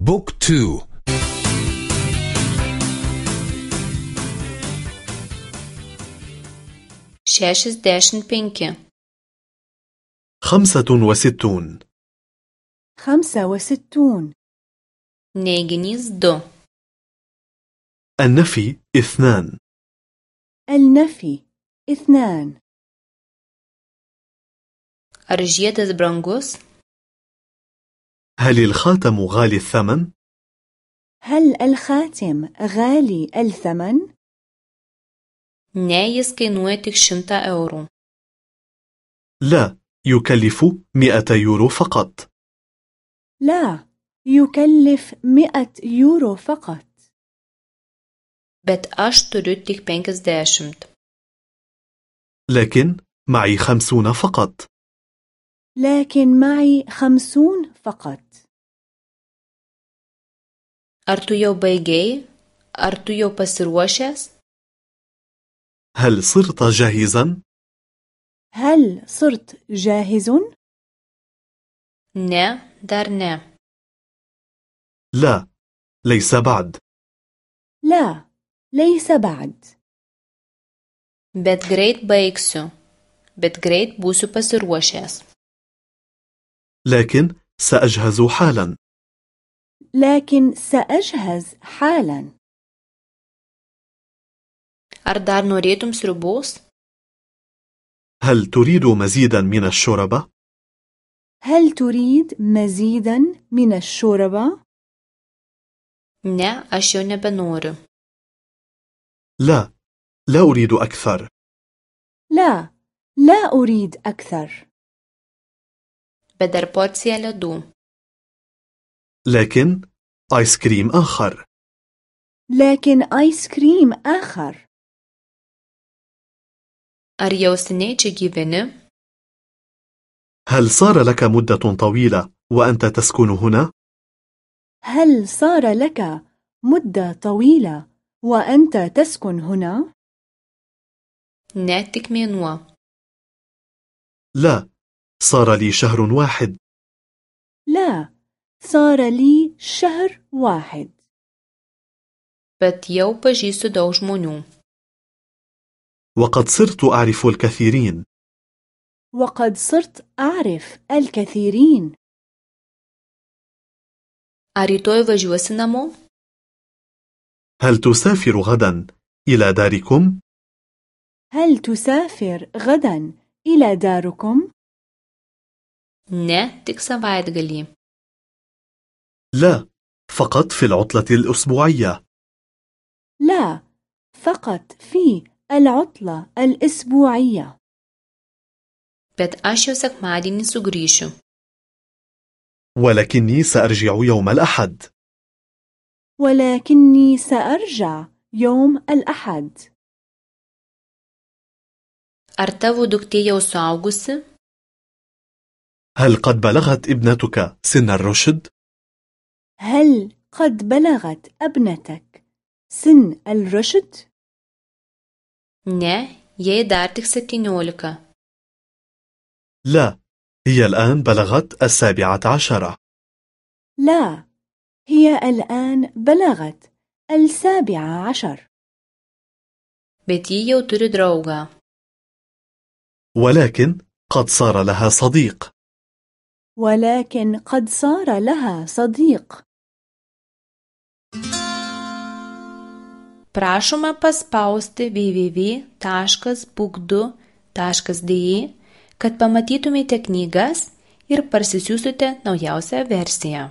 book two. šešiasdešimt penki. خمسة وستون. خمسة وستون. neiginys du النفي اثنان. النفي اثنان. أرجيتس برانجوس هل الخاتم غالي الثمن؟ هل الخاتم غالي الثمن؟ Kainuoja tik 100 eurų. لا يكلف مئة يورو فقط لا يكلف مئة يورو فقط Bet aš turiu tik 50. لكن معي خمسون فقط لكن معي خمسون فقط Ar tu jau baigėjai? Ar tu jau pasiruošęs? هل صرت جاهزا؟ هل صرت جاهز؟ Ne, dar ne. لا ليس بعد لا ليس بعد Bet greit baigsiu. Bet greit būsiu pasiruošęs. لكن سأجهز حالا لكن سأجهز حالا Ar dar norėtum sriubos? هل تريد مزيدا من الشوربة؟ هل تريد مزيدا من الشوربة؟ Ne, aš jau nebenoriu. لا لا أريد أكثر لا لا أريد أكثر Dar porcija ledų. لكن آيس كريم آخر لكن آيس كريم آخر Ar jau seniai gyveni? هل صار لك مدة طويلة وأنت تسكن هنا؟ هل صار لك مدة طويلة وأنت تسكن هنا؟ Tik mėnuo. لا صار لي شهر واحد لا صار لي شهر واحد Bet jau pažįstu daug žmonių. وقد صرت أعرف الكثيرين وقد صرت أعرف الكثيرين rytoj važiuosi namo? هل تسافر غدا إلى داركم؟ هل تسافر غدا إلى داركم؟ Ne, tik savaitgalį. لا فقط في العطلة الأسبوعية لا فقط في العطلة الأسبوعية Bet aš jau sekmadienį sugrįšiu. ولكني سأرجع يوم الأحد ولكني سأرجع يوم الأحد Ar tavo duktė jau suaugusi? هل قد بلغت ابنتك سن الرشد؟ هل قد بلغت ابنتك سن الرشد؟ Jai dar tik 17. لا هي الآن بلغت السابعة عشرة لا هي الآن بلغت السابعة عشر jau turi draugą. ولكن قد صار لها صديق ولكن قد صار لها صديق Prašoma paspausti www.book2.de, kad pamatytumėte knygas ir parsisiųsite naujausią versiją.